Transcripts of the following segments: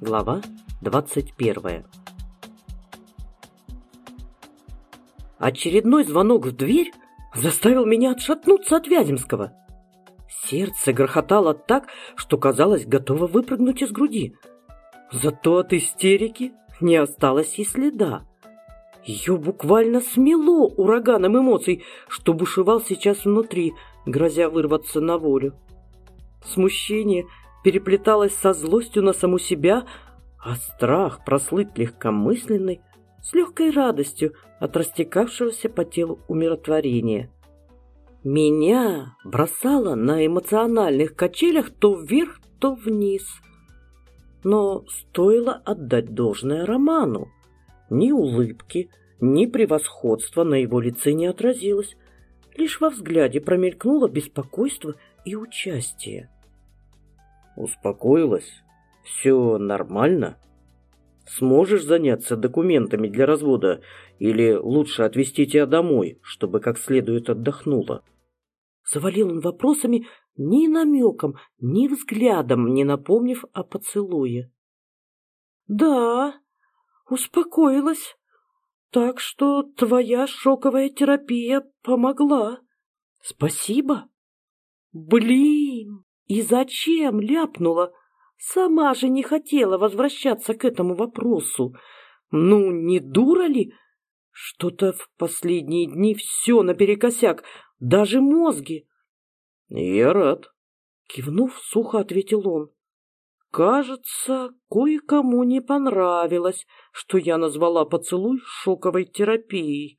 Глава 21 Очередной звонок в дверь заставил меня отшатнуться от Вяземского. Сердце грохотало так, что казалось готово выпрыгнуть из груди. Зато от истерики не осталось и следа. Ее буквально смело ураганом эмоций, что бушевал сейчас внутри, грозя вырваться на волю. Смущение переплеталось со злостью на саму себя, а страх прослыть легкомысленной с легкой радостью от растекавшегося по телу умиротворения. Меня бросало на эмоциональных качелях то вверх, то вниз. Но стоило отдать должное Роману. Ни улыбки, ни превосходства на его лице не отразилось. Лишь во взгляде промелькнуло беспокойство и участие. Успокоилась? Все нормально? Сможешь заняться документами для развода или лучше отвезти тебя домой, чтобы как следует отдохнула? Завалил он вопросами, ни намеком, ни взглядом не напомнив о поцелуе. Да, успокоилась. Так что твоя шоковая терапия помогла. Спасибо. Блин, и зачем ляпнула? Сама же не хотела возвращаться к этому вопросу. Ну, не дура ли? Что-то в последние дни все наперекосяк, даже мозги. Я рад. Кивнув, сухо ответил он. Кажется, кое-кому не понравилось, что я назвала поцелуй шоковой терапией.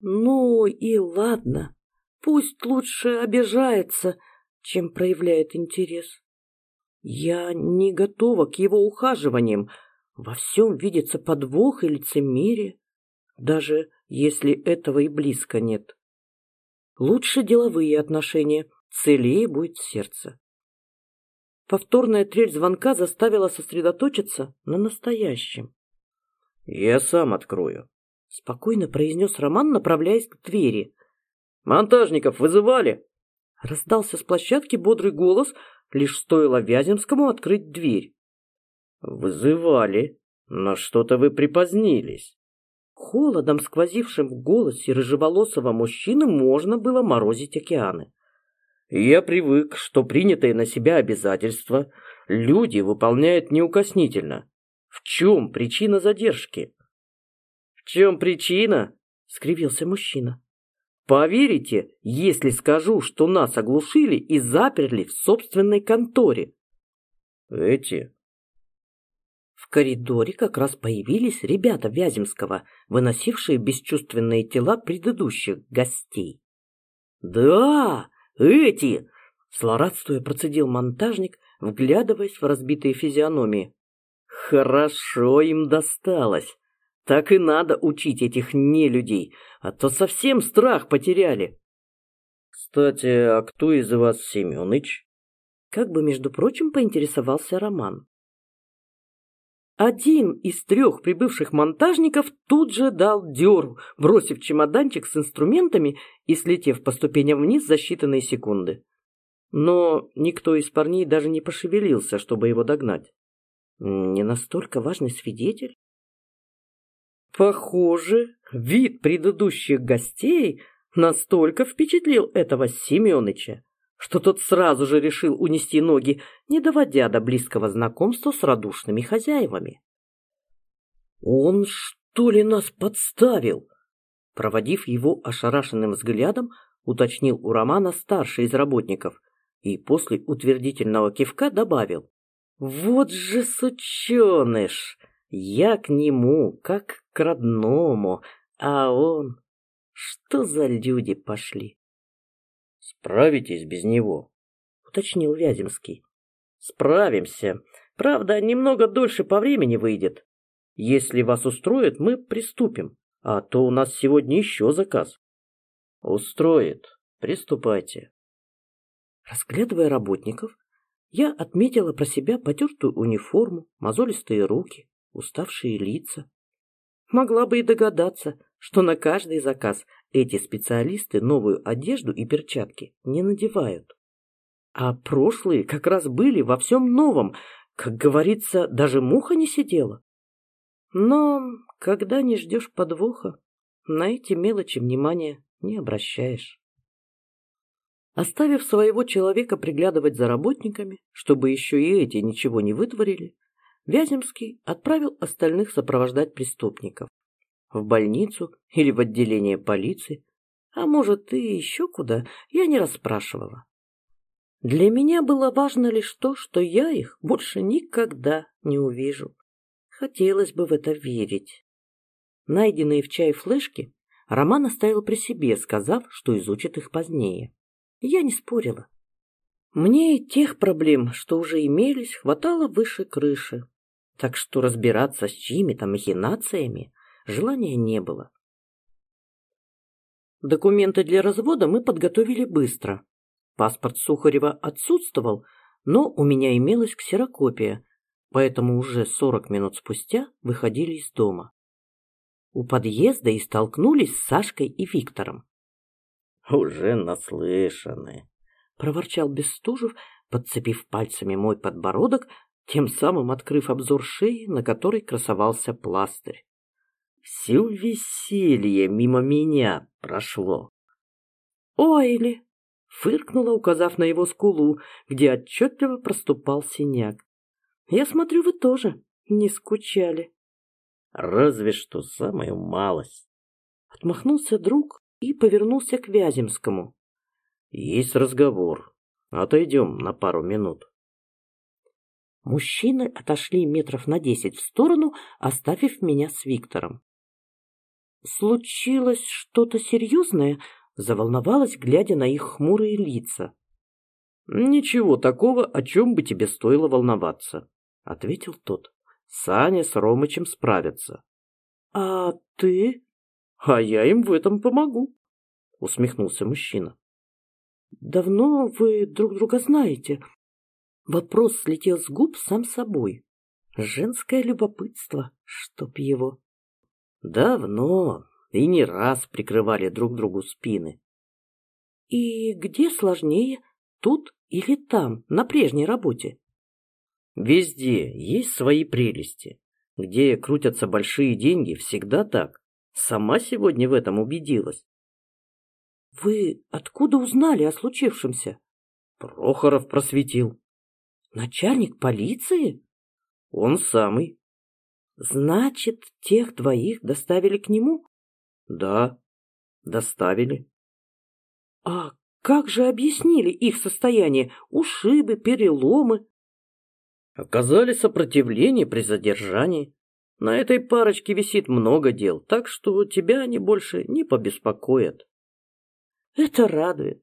Ну и ладно, пусть лучше обижается, чем проявляет интерес. Я не готова к его ухаживаниям. Во всем видится подвох и лицемерие, даже если этого и близко нет. Лучше деловые отношения, целее будет сердце. Повторная трель звонка заставила сосредоточиться на настоящем. «Я сам открою», — спокойно произнес Роман, направляясь к двери. «Монтажников вызывали?» Раздался с площадки бодрый голос, лишь стоило Вяземскому открыть дверь. «Вызывали, но что-то вы припозднились». Холодом, сквозившим в голосе рыжеволосого мужчины, можно было морозить океаны. «Я привык, что принятые на себя обязательства люди выполняют неукоснительно. В чем причина задержки?» «В чем причина?» — скривился мужчина. Поверите, если скажу, что нас оглушили и заперли в собственной конторе? Эти? В коридоре как раз появились ребята Вяземского, выносившие бесчувственные тела предыдущих гостей. «Да, эти!» — злорадствуя процедил монтажник, вглядываясь в разбитые физиономии. «Хорошо им досталось. Так и надо учить этих нелюдей, а то совсем страх потеряли. Кстати, а кто из вас Семёныч? Как бы, между прочим, поинтересовался Роман. Один из трех прибывших монтажников тут же дал дёру, бросив чемоданчик с инструментами и слетев по ступеням вниз за считанные секунды. Но никто из парней даже не пошевелился, чтобы его догнать. Не настолько важный свидетель? Похоже, вид предыдущих гостей настолько впечатлил этого Семёныча, что тот сразу же решил унести ноги, не доводя до близкого знакомства с радушными хозяевами. «Он что ли нас подставил?» Проводив его ошарашенным взглядом, уточнил у Романа старший из работников и после утвердительного кивка добавил. «Вот же сученыш! Я к нему, как к родному, а он... Что за люди пошли? Справитесь без него, уточнил Вяземский. Справимся. Правда, немного дольше по времени выйдет. Если вас устроит, мы приступим. А то у нас сегодня еще заказ. Устроит. Приступайте. Разглядывая работников, я отметила про себя потертую униформу, мозолистые руки, уставшие лица. Могла бы и догадаться, что на каждый заказ эти специалисты новую одежду и перчатки не надевают. А прошлые как раз были во всем новом, Как говорится, даже муха не сидела. Но когда не ждешь подвоха, на эти мелочи внимания не обращаешь. Оставив своего человека приглядывать за работниками, чтобы еще и эти ничего не вытворили, Вяземский отправил остальных сопровождать преступников. В больницу или в отделение полиции, а может и еще куда, я не расспрашивала. Для меня было важно лишь то, что я их больше никогда не увижу. Хотелось бы в это верить. Найденные в чае флешки Роман оставил при себе, сказав, что изучит их позднее. Я не спорила. Мне и тех проблем, что уже имелись, хватало выше крыши. Так что разбираться с чьими-то махинациями желания не было. Документы для развода мы подготовили быстро. Паспорт Сухарева отсутствовал, но у меня имелась ксерокопия, поэтому уже сорок минут спустя выходили из дома. У подъезда и столкнулись с Сашкой и Виктором. «Уже наслышаны», — проворчал Бестужев, подцепив пальцами мой подбородок, тем самым открыв обзор шеи, на которой красовался пластырь. «Все веселье мимо меня прошло». «Ойли!» — фыркнула, указав на его скулу, где отчетливо проступал синяк. «Я смотрю, вы тоже не скучали». «Разве что самую малость». Отмахнулся друг, и повернулся к Вяземскому. «Есть разговор. Отойдем на пару минут». Мужчины отошли метров на десять в сторону, оставив меня с Виктором. «Случилось что-то серьезное?» — заволновалась, глядя на их хмурые лица. «Ничего такого, о чем бы тебе стоило волноваться», — ответил тот. «Саня с Ромычем справятся». «А ты?» А я им в этом помогу, усмехнулся мужчина. Давно вы друг друга знаете? Вопрос слетел с губ сам собой. Женское любопытство, чтоб его. Давно и не раз прикрывали друг другу спины. И где сложнее, тут или там, на прежней работе? Везде есть свои прелести. Где крутятся большие деньги, всегда так. Сама сегодня в этом убедилась. — Вы откуда узнали о случившемся? — Прохоров просветил. — Начальник полиции? — Он самый. — Значит, тех двоих доставили к нему? — Да, доставили. — А как же объяснили их состояние? Ушибы, переломы? — Оказали сопротивление при задержании. На этой парочке висит много дел, так что тебя они больше не побеспокоят. Это радует.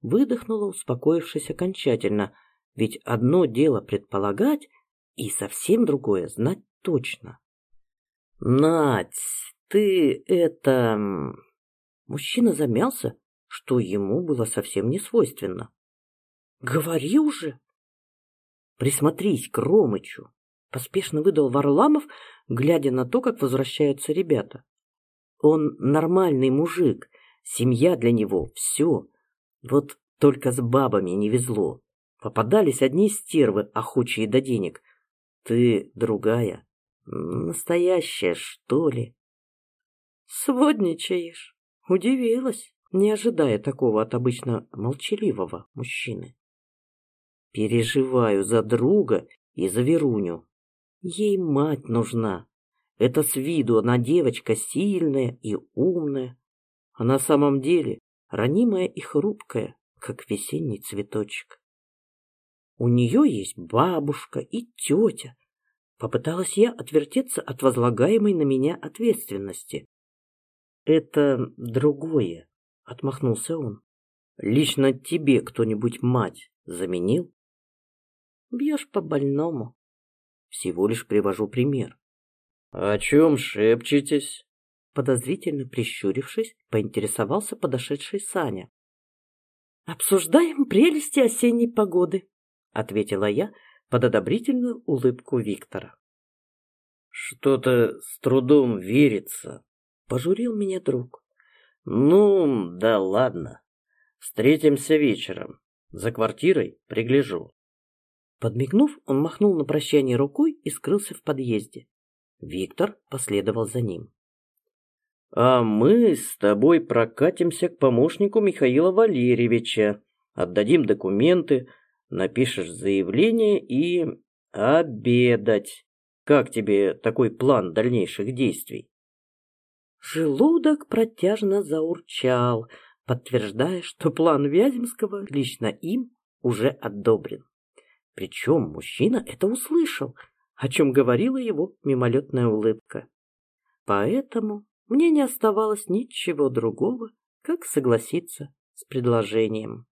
Выдохнула, успокоившись окончательно. Ведь одно дело предполагать, и совсем другое знать точно. Надь, ты это... Мужчина замялся, что ему было совсем не свойственно. Говори уже. Присмотрись к Ромычу. Поспешно выдал Варламов, глядя на то, как возвращаются ребята. Он нормальный мужик, семья для него — все. Вот только с бабами не везло. Попадались одни стервы, охочие до денег. Ты другая, настоящая, что ли? Сводничаешь. Удивилась, не ожидая такого от обычно молчаливого мужчины. Переживаю за друга и за Веруню. Ей мать нужна. Это с виду она девочка сильная и умная, а на самом деле ранимая и хрупкая, как весенний цветочек. У нее есть бабушка и тетя. Попыталась я отвертеться от возлагаемой на меня ответственности. Это другое, отмахнулся он. Лично тебе кто-нибудь мать заменил? Бьешь по больному, всего лишь привожу пример. — О чем шепчетесь? Подозрительно прищурившись, поинтересовался подошедший Саня. — Обсуждаем прелести осенней погоды, — ответила я под одобрительную улыбку Виктора. — Что-то с трудом верится, — пожурил меня друг. — Ну, да ладно. Встретимся вечером. За квартирой пригляжу. Подмигнув, он махнул на прощание рукой и скрылся в подъезде. Виктор последовал за ним. «А мы с тобой прокатимся к помощнику Михаила Валерьевича, отдадим документы, напишешь заявление и... обедать. Как тебе такой план дальнейших действий?» Желудок протяжно заурчал, подтверждая, что план Вяземского лично им уже одобрен. Причем мужчина это услышал, о чем говорила его мимолетная улыбка. Поэтому мне не оставалось ничего другого, как согласиться с предложением.